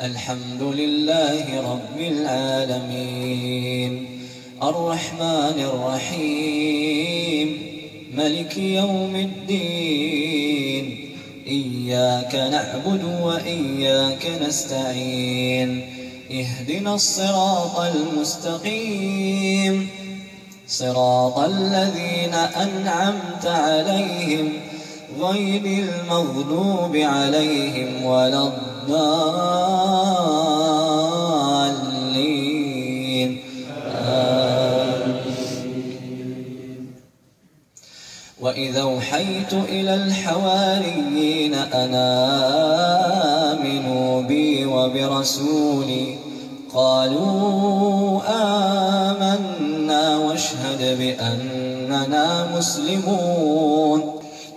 الحمد لله رب العالمين. الرحمن الرحيم. ملك يوم الدين. إياك نعبد وإياك نستعين. اهدنا الصراط المستقيم. صراط الذين أنعمت عليهم غير المغضوب عليهم ولا الضالين. وإذا أوحيت إلى الحواريين أنا آمنوا بي وبرسولي قالوا آمنا واشهد بأننا مسلمون.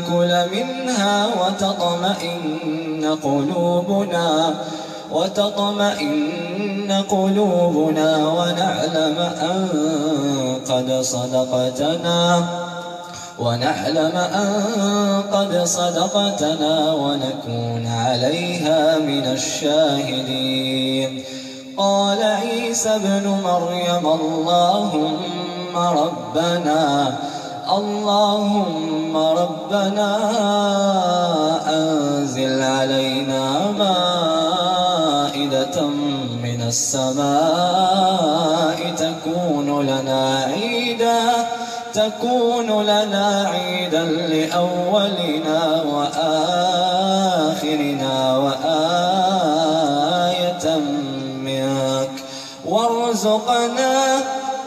ناكل منها وتطمئن قلوبنا وتطمئن قلوبنا ونعلم أن قد صدقتنا ونعلم أن قد صدقتنا ونكون عليها من الشاهدين. قال عيسى ابن مريم اللهم ربنا اللهم ربنا أنزل علينا مائدة من السماء تكون لنا عيداً تكون لنا عيدا لأولنا وآخرنا وآية منك. وارزقنا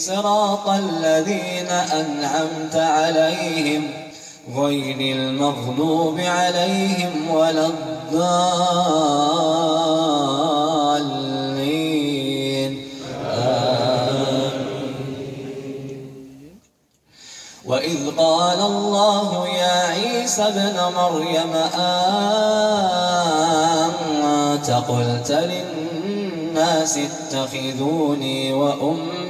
صراط الذين أنعمت عليهم غير المغضوب عليهم ولا الضالين. وإذ قال الله يا عيسى ابن مريم أنت قلت للناس اتخذوني وأمي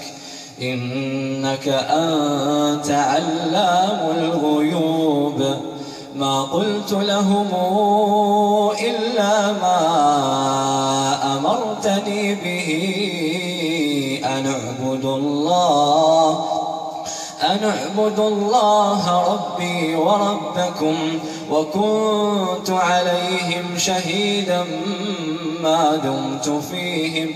إنك أنت علام الغيوب. ما قلت لهم إلا ما أمرتني به أن اعبدوا الله أن اعبدوا الله ربي وربكم وكنت عليهم شهيدا ما دمت فيهم.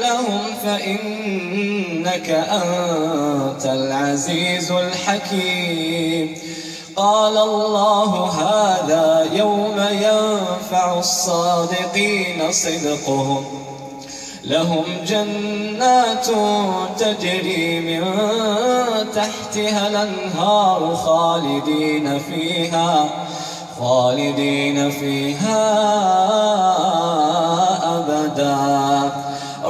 لهم فإنك أنت العزيز الحكيم. قال الله هذا يوم ينفع الصادقين صدقهم. لهم جنات تجري من تحتها الأنهار خالدين فيها خالدين فيها أبدا.